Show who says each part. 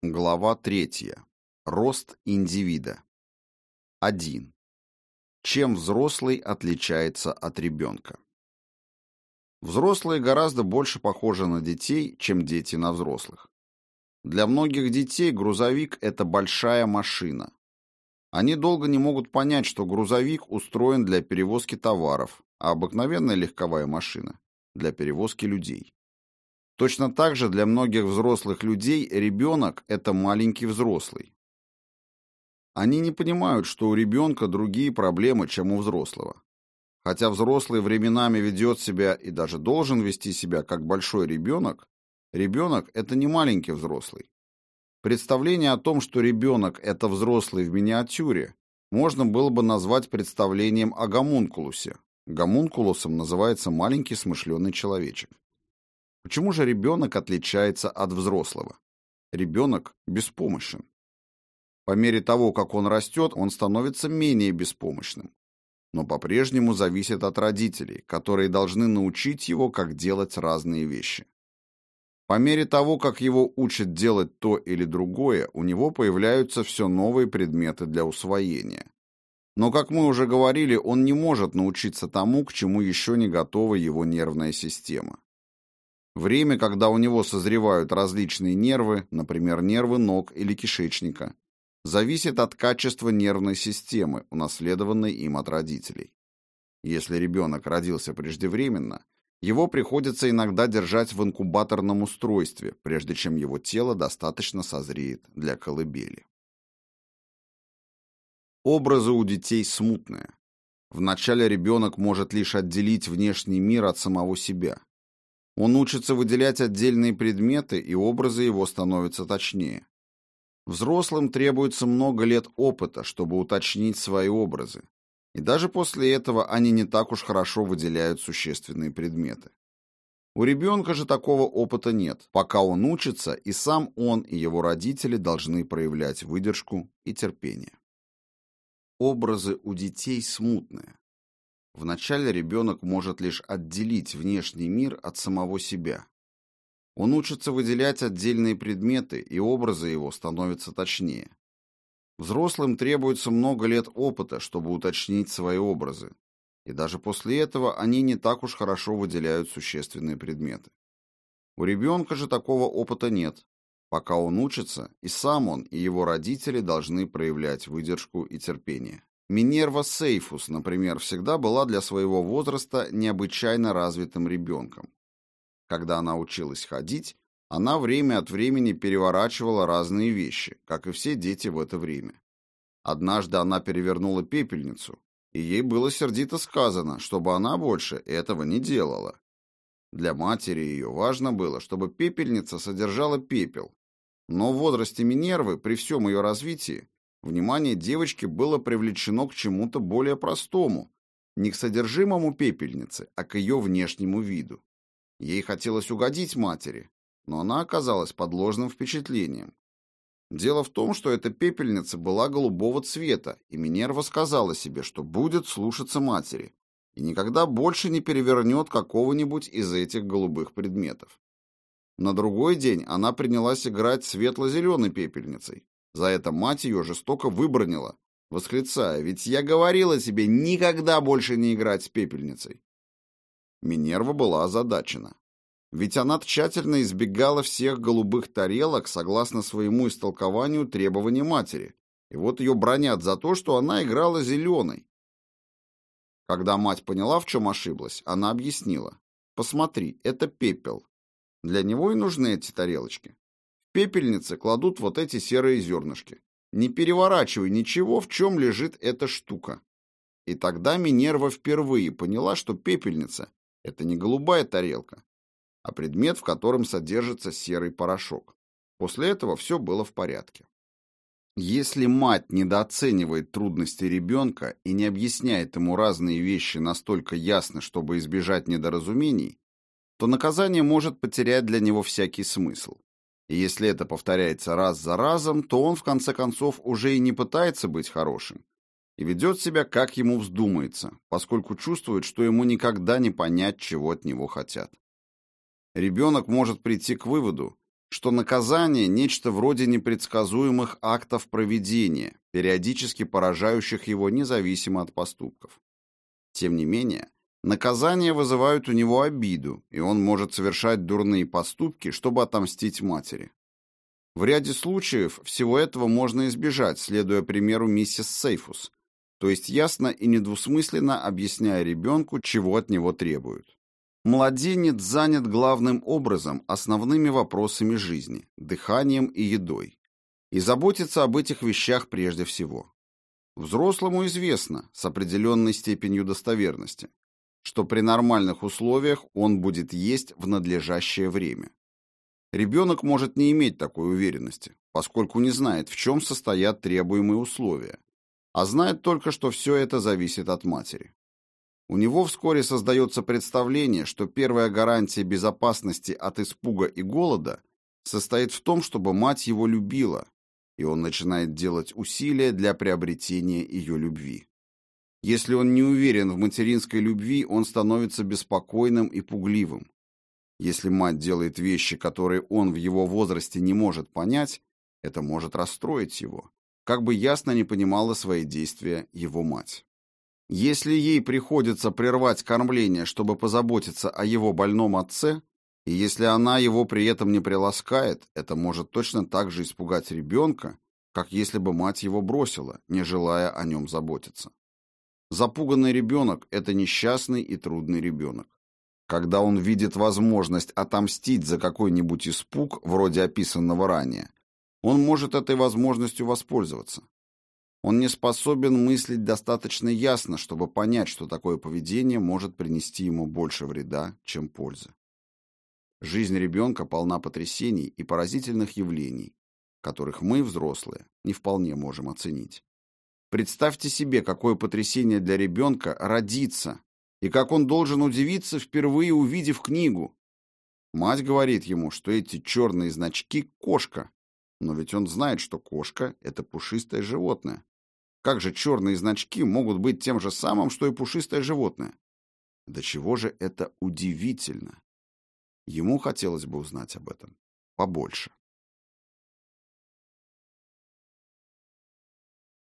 Speaker 1: Глава 3. Рост индивида. 1. Чем взрослый отличается от ребенка? Взрослые гораздо больше похожи на детей, чем дети на взрослых. Для многих детей грузовик – это большая машина. Они долго не могут понять, что грузовик устроен для перевозки товаров, а обыкновенная легковая машина – для перевозки людей. Точно так же для многих взрослых людей ребенок – это маленький взрослый. Они не понимают, что у ребенка другие проблемы, чем у взрослого. Хотя взрослый временами ведет себя и даже должен вести себя как большой ребенок, ребенок – это не маленький взрослый. Представление о том, что ребенок – это взрослый в миниатюре, можно было бы назвать представлением о гомункулусе. Гомункулусом называется маленький смышленый человечек. Почему же ребенок отличается от взрослого? Ребенок беспомощен. По мере того, как он растет, он становится менее беспомощным. Но по-прежнему зависит от родителей, которые должны научить его, как делать разные вещи. По мере того, как его учат делать то или другое, у него появляются все новые предметы для усвоения. Но, как мы уже говорили, он не может научиться тому, к чему еще не готова его нервная система. Время, когда у него созревают различные нервы, например, нервы ног или кишечника, зависит от качества нервной системы, унаследованной им от родителей. Если ребенок родился преждевременно, его приходится иногда держать в инкубаторном устройстве, прежде чем его тело достаточно созреет для колыбели. Образы у детей смутные. Вначале ребенок может лишь отделить внешний мир от самого себя. Он учится выделять отдельные предметы, и образы его становятся точнее. Взрослым требуется много лет опыта, чтобы уточнить свои образы. И даже после этого они не так уж хорошо выделяют существенные предметы. У ребенка же такого опыта нет. Пока он учится, и сам он, и его родители должны проявлять выдержку и терпение. Образы у детей смутные. Вначале ребенок может лишь отделить внешний мир от самого себя. Он учится выделять отдельные предметы, и образы его становятся точнее. Взрослым требуется много лет опыта, чтобы уточнить свои образы. И даже после этого они не так уж хорошо выделяют существенные предметы. У ребенка же такого опыта нет. Пока он учится, и сам он, и его родители должны проявлять выдержку и терпение. Минерва Сейфус, например, всегда была для своего возраста необычайно развитым ребенком. Когда она училась ходить, она время от времени переворачивала разные вещи, как и все дети в это время. Однажды она перевернула пепельницу, и ей было сердито сказано, чтобы она больше этого не делала. Для матери ее важно было, чтобы пепельница содержала пепел. Но в возрасте Минервы, при всем ее развитии, Внимание девочки было привлечено к чему-то более простому, не к содержимому пепельницы, а к ее внешнему виду. Ей хотелось угодить матери, но она оказалась под ложным впечатлением. Дело в том, что эта пепельница была голубого цвета, и Минерва сказала себе, что будет слушаться матери и никогда больше не перевернет какого-нибудь из этих голубых предметов. На другой день она принялась играть светло-зеленой пепельницей, за это мать ее жестоко выбронила, восклицая, «Ведь я говорила тебе никогда больше не играть с пепельницей». Минерва была озадачена. Ведь она тщательно избегала всех голубых тарелок согласно своему истолкованию требований матери. И вот ее бронят за то, что она играла зеленой. Когда мать поняла, в чем ошиблась, она объяснила. «Посмотри, это пепел. Для него и нужны эти тарелочки пепельнице кладут вот эти серые зернышки. Не переворачивай ничего, в чем лежит эта штука. И тогда Минерва впервые поняла, что пепельница – это не голубая тарелка, а предмет, в котором содержится серый порошок. После этого все было в порядке. Если мать недооценивает трудности ребенка и не объясняет ему разные вещи настолько ясно, чтобы избежать недоразумений, то наказание может потерять для него всякий смысл. И если это повторяется раз за разом, то он в конце концов уже и не пытается быть хорошим и ведет себя как ему вздумается, поскольку чувствует, что ему никогда не понять, чего от него хотят. Ребенок может прийти к выводу, что наказание – нечто вроде непредсказуемых актов проведения, периодически поражающих его независимо от поступков. Тем не менее, наказания вызывают у него обиду, и он может совершать дурные поступки, чтобы отомстить матери. В ряде случаев всего этого можно избежать, следуя примеру миссис Сейфус, то есть ясно и недвусмысленно объясняя ребенку, чего от него требуют. Младенец занят главным образом основными вопросами жизни, дыханием и едой, и заботится об этих вещах прежде всего. Взрослому известно с определенной степенью достоверности, что при нормальных условиях он будет есть в надлежащее время. Ребенок может не иметь такой уверенности, поскольку не знает, в чем состоят требуемые условия, а знает только, что все это зависит от матери. У него вскоре создается представление, что первая гарантия безопасности от испуга и голода состоит в том, чтобы мать его любила, и он начинает делать усилия для приобретения ее любви. Если он не уверен в материнской любви, он становится беспокойным и пугливым. Если мать делает вещи, которые он в его возрасте не может понять, это может расстроить его, как бы ясно не понимала свои действия его мать. Если ей приходится прервать кормление, чтобы позаботиться о его больном отце, и если она его при этом не приласкает, это может точно так же испугать ребенка, как если бы мать его бросила, не желая о нем заботиться. Запуганный ребенок – это несчастный и трудный ребенок. Когда он видит возможность отомстить за какой-нибудь испуг, вроде описанного ранее, он может этой возможностью воспользоваться. Он не способен мыслить достаточно ясно, чтобы понять, что такое поведение может принести ему больше вреда, чем пользы. Жизнь ребенка полна потрясений и поразительных явлений, которых мы, взрослые, не вполне можем оценить. Представьте себе, какое потрясение для ребенка родиться, и как он должен удивиться, впервые увидев книгу. Мать говорит ему, что эти черные значки — кошка, но ведь он знает, что кошка — это пушистое животное. Как же черные значки могут быть тем же самым, что и пушистое животное? До чего же это удивительно? Ему хотелось бы узнать об этом побольше.